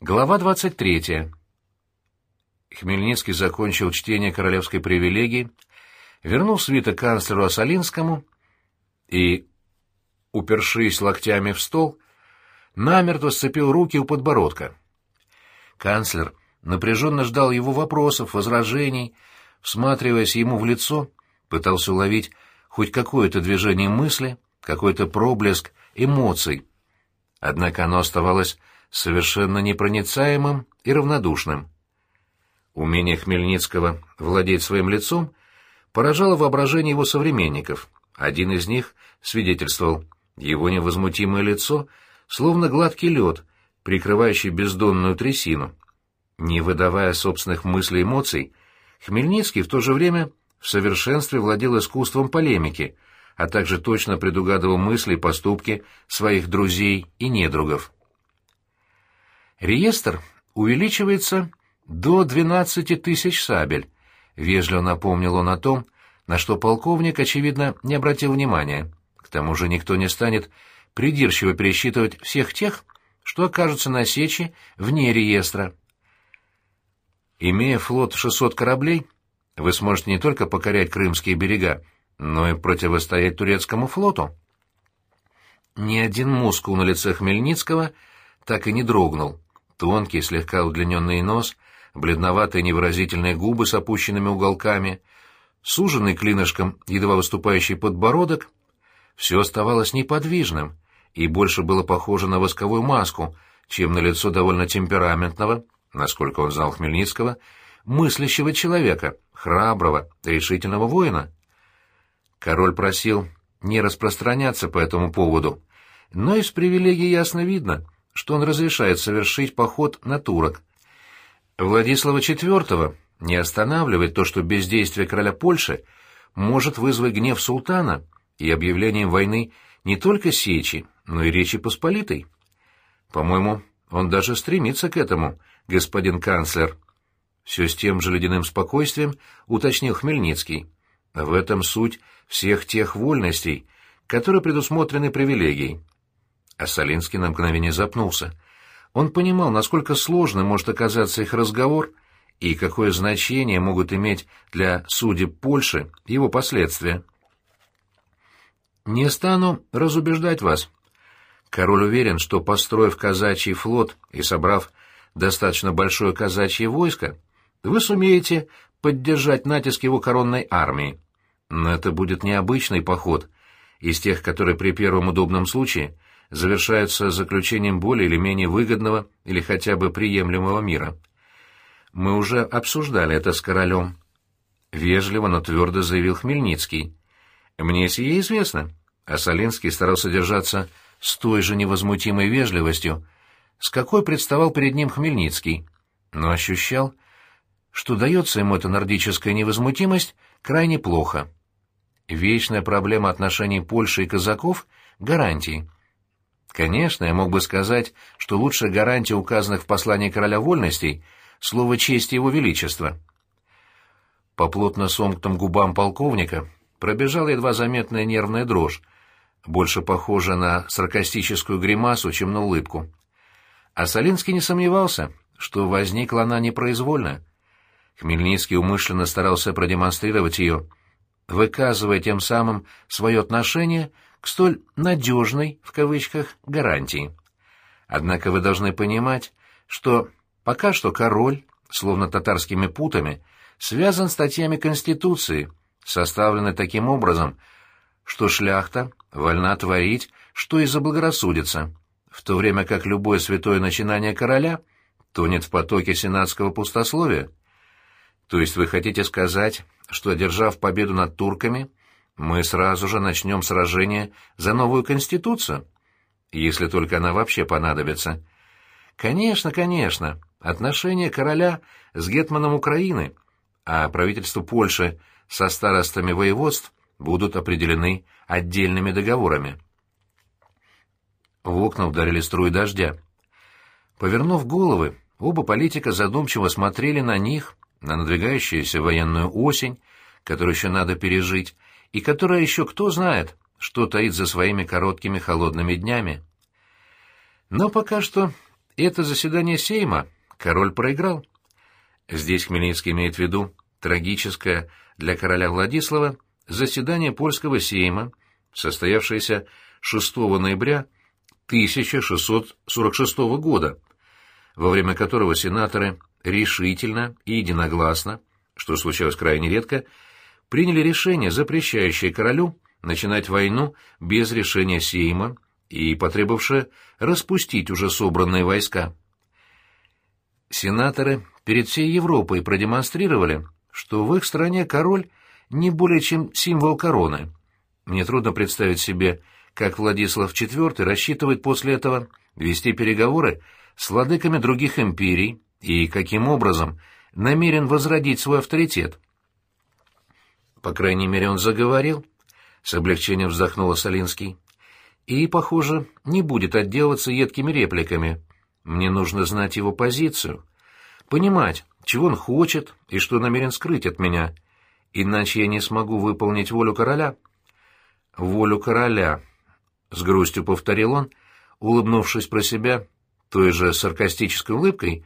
Глава 23. Хмельницкий закончил чтение королевской привилегии, вернул свиток канцлеру Осолинскому и, упершись локтями в стол, намертво сцепил руки у подбородка. Канцлер напряженно ждал его вопросов, возражений, всматриваясь ему в лицо, пытался уловить хоть какое-то движение мысли, какой-то проблеск эмоций. Однако оно оставалось совершенно непроницаемым и равнодушным. Умение Хмельницкого владеть своим лицом поражало воображение его современников. Один из них свидетельствовал, его невозмутимое лицо словно гладкий лед, прикрывающий бездонную трясину. Не выдавая собственных мыслей и эмоций, Хмельницкий в то же время в совершенстве владел искусством полемики, а также точно предугадывал мысли и поступки своих друзей и недругов. Реестр увеличивается до 12 тысяч сабель, вежливо напомнил он о том, на что полковник, очевидно, не обратил внимания. К тому же никто не станет придирчиво пересчитывать всех тех, что окажутся на сече вне реестра. Имея флот 600 кораблей, вы сможете не только покорять крымские берега, но и противостоять турецкому флоту. Ни один мускул на лице Хмельницкого так и не дрогнул. Тонкий, слегка удлиненный нос, бледноватые невыразительные губы с опущенными уголками, суженный клинышком едва выступающий подбородок — все оставалось неподвижным и больше было похоже на восковую маску, чем на лицо довольно темпераментного, насколько он знал Хмельницкого, мыслящего человека, храброго, решительного воина. Король просил не распространяться по этому поводу, но из привилегий ясно видно — что он разрешает совершить поход на турок. Владислава IV не останавливает то, что бездействие короля Польши может вызвать гнев султана и объявлением войны не только Сечи, но и Речи Посполитой. По-моему, он даже стремится к этому, господин канцлер. Все с тем же ледяным спокойствием уточнил Хмельницкий. В этом суть всех тех вольностей, которые предусмотрены привилегией. А Солинский на мгновение запнулся. Он понимал, насколько сложным может оказаться их разговор и какое значение могут иметь для судеб Польши его последствия. «Не стану разубеждать вас. Король уверен, что, построив казачий флот и собрав достаточно большое казачье войско, вы сумеете поддержать натиск его коронной армии. Но это будет необычный поход, из тех, которые при первом удобном случае завершаются заключением более или менее выгодного или хотя бы приемлемого мира. Мы уже обсуждали это с королем. Вежливо, но твердо заявил Хмельницкий. Мне сие известно. А Солинский старался держаться с той же невозмутимой вежливостью, с какой представал перед ним Хмельницкий, но ощущал, что дается ему эта нордическая невозмутимость крайне плохо. Вечная проблема отношений Польши и казаков — гарантии. Конечно, я мог бы сказать, что лучшая гарантия указанных в послании короля вольностей — слово чести его величества. По плотно сомкнутым губам полковника пробежала едва заметная нервная дрожь, больше похожая на саркастическую гримасу, чем на улыбку. А Солинский не сомневался, что возникла она непроизвольно. Хмельницкий умышленно старался продемонстрировать ее, выказывая тем самым свое отношение — к столь «надежной» в кавычках гарантии. Однако вы должны понимать, что пока что король, словно татарскими путами, связан статьями Конституции, составлены таким образом, что шляхта вольна творить, что и заблагорассудится, в то время как любое святое начинание короля тонет в потоке сенатского пустословия. То есть вы хотите сказать, что, одержав победу над турками, мы сразу же начнем сражение за новую конституцию, если только она вообще понадобится. Конечно, конечно, отношения короля с гетманом Украины, а правительство Польши со старостами воеводств будут определены отдельными договорами. В окна ударили струи дождя. Повернув головы, оба политика задумчиво смотрели на них, на надвигающуюся военную осень, которую еще надо пережить, и которая еще кто знает, что таит за своими короткими холодными днями. Но пока что это заседание Сейма король проиграл. Здесь Хмельницкий имеет в виду трагическое для короля Владислава заседание польского Сейма, состоявшееся 6 ноября 1646 года, во время которого сенаторы решительно и единогласно, что случалось крайне редко, приняли решение, запрещающее королю начинать войну без решения Сейма и потребовавшее распустить уже собранные войска. Сенаторы перед всей Европой продемонстрировали, что в их стране король не более чем символ короны. Мне трудно представить себе, как Владислав IV рассчитывает после этого вести переговоры с владыками других империй и каким образом намерен возродить свой авторитет. По крайней мере, он заговорил. С облегчением вздохнула Солинский. И, похоже, не будет отделываться едкими репликами. Мне нужно знать его позицию. Понимать, чего он хочет и что намерен скрыть от меня. Иначе я не смогу выполнить волю короля. Волю короля, — с грустью повторил он, улыбнувшись про себя той же саркастической улыбкой,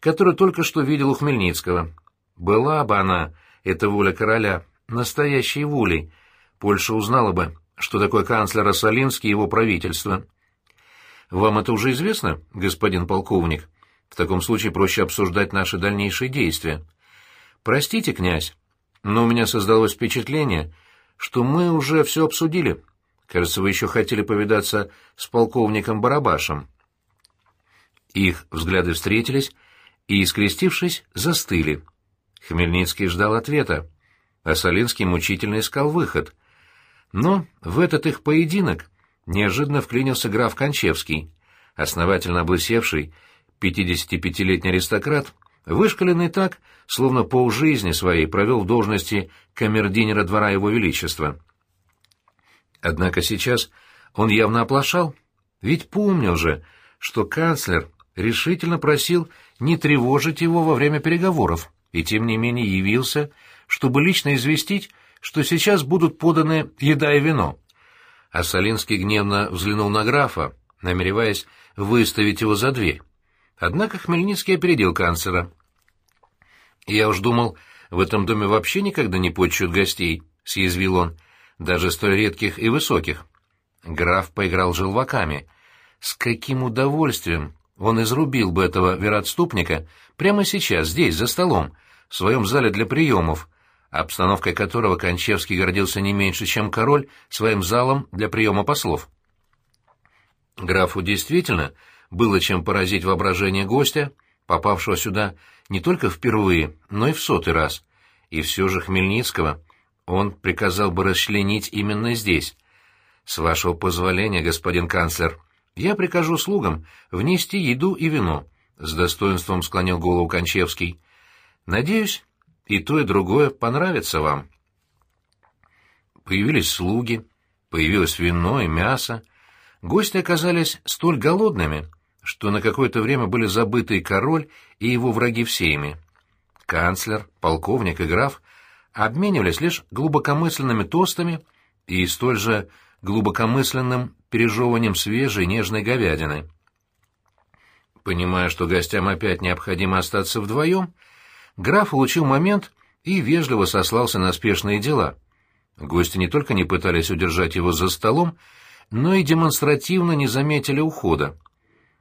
которую только что видел у Хмельницкого. Была бы она, эта воля короля, настоящей волей, Польша узнала бы, что такое канцлер Ассалинский и его правительство. Вам это уже известно, господин полковник? В таком случае проще обсуждать наши дальнейшие действия. Простите, князь, но у меня создалось впечатление, что мы уже все обсудили. Кажется, вы еще хотели повидаться с полковником Барабашем. Их взгляды встретились и, скрестившись, застыли. Хмельницкий ждал ответа, а Солинский мучительно искал выход. Но в этот их поединок неожиданно вклинился граф Кончевский, основательно облысевший, 55-летний аристократ, вышкаленный так, словно полжизни своей провел в должности камердинера двора его величества. Однако сейчас он явно оплошал, ведь помнил же, что канцлер решительно просил не тревожить его во время переговоров, и тем не менее явился, чтобы лично известить, что сейчас будут поданы еда и вино. А Солинский гневно взглянул на графа, намереваясь выставить его за дверь. Однако Хмельницкий опередил канцлера. «Я уж думал, в этом доме вообще никогда не почуют гостей», — съязвил он, — «даже столь редких и высоких». Граф поиграл желваками. С каким удовольствием он изрубил бы этого вероотступника прямо сейчас, здесь, за столом, в своем зале для приемов, обстановкой которого Кончевский гордился не меньше, чем король своим залом для приема послов. Графу действительно было чем поразить воображение гостя, попавшего сюда не только впервые, но и в сотый раз. И все же Хмельницкого он приказал бы расчленить именно здесь. «С вашего позволения, господин канцлер, я прикажу слугам внести еду и вино», — с достоинством склонил голову Кончевский. «Надеюсь, и то, и другое понравится вам». Появились слуги, появилось вино и мясо. Гости оказались столь голодными, что на какое-то время были забыты и король, и его враги в сейме. Канцлер, полковник и граф обменивались лишь глубокомысленными тостами и столь же глубокомысленным пережевыванием свежей нежной говядины. Понимая, что гостям опять необходимо остаться вдвоем, граф улучил момент и вежливо сослался на спешные дела. Гости не только не пытались удержать его за столом, но и демонстративно не заметили ухода.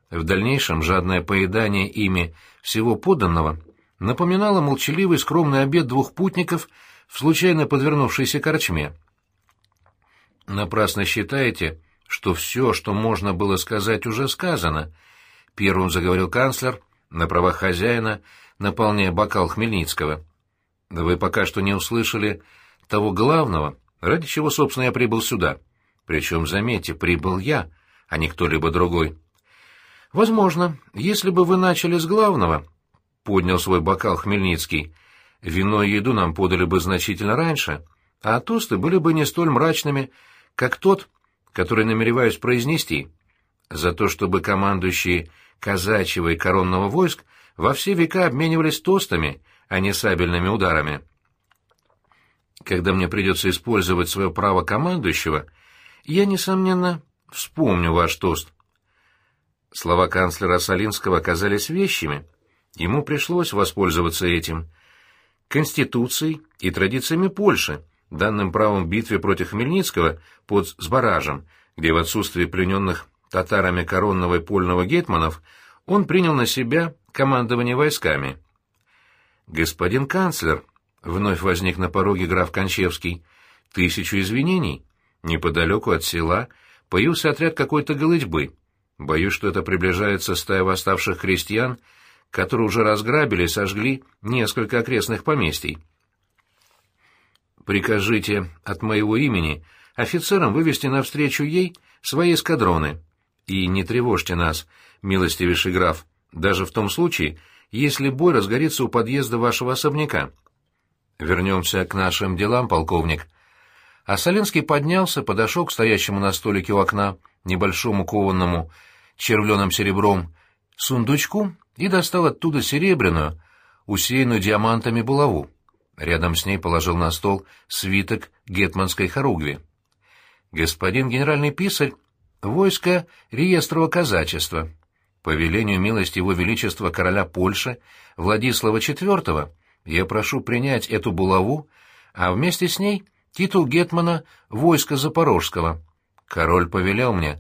В дальнейшем жадное поедание ими всего поданного напоминало молчаливый скромный обед двух путников в случайно подвернувшейся корчме. «Напрасно считаете, что все, что можно было сказать, уже сказано», — первым заговорил канцлер, на правах хозяина, наполняя бокал Хмельницкого. «Вы пока что не услышали того главного, ради чего, собственно, я прибыл сюда. Причем, заметьте, прибыл я, а не кто-либо другой». Возможно, если бы вы начали с главного, поднял свой бокал Хмельницкий, вино и еду нам подали бы значительно раньше, а тосты были бы не столь мрачными, как тот, который намереваюсь произнести, за то, чтобы командующие казачьего и коронного войск во все века обменивались тостами, а не сабельными ударами. Когда мне придется использовать свое право командующего, я, несомненно, вспомню ваш тост. Слова канцлера Солинского оказались вещами. Ему пришлось воспользоваться этим. Конституцией и традициями Польши, данным правом битве против Хмельницкого под Сбаражем, где в отсутствие плененных татарами коронного и польного гетманов он принял на себя командование войсками. «Господин канцлер», — вновь возник на пороге граф Кончевский, — «тысячу извинений. Неподалеку от села появился отряд какой-то голытьбы. Боюсь, что это приближается стая восставших крестьян, которые уже разграбили и сожгли несколько окрестных поместий. Прикажите от моего имени офицерам вывести навстречу ей свои эскадроны. И не тревожьте нас, милостивейший граф, даже в том случае, если бой разгорится у подъезда вашего особняка. Вернемся к нашим делам, полковник. А Соленский поднялся, подошел к стоящему на столике у окна небольшому кованому червленым серебром сундучку и достал оттуда серебряную, усеянную диамантами булаву. Рядом с ней положил на стол свиток гетманской хоругви. «Господин генеральный писарь, войско реестрова казачества. По велению милости его величества короля Польши Владислава IV я прошу принять эту булаву, а вместе с ней титул гетмана войска Запорожского. Король повелел мне.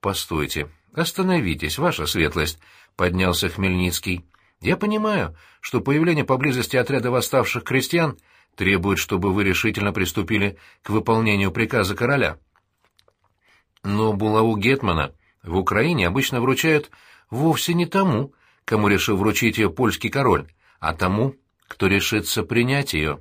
Постойте, остановитесь, ваша светлость, — поднялся Хмельницкий. Я понимаю, что появление поблизости отряда восставших крестьян требует, чтобы вы решительно приступили к выполнению приказа короля. Но булаву Гетмана в Украине обычно вручают вовсе не тому, кому решил вручить ее польский король, а тому, кто решится принять ее.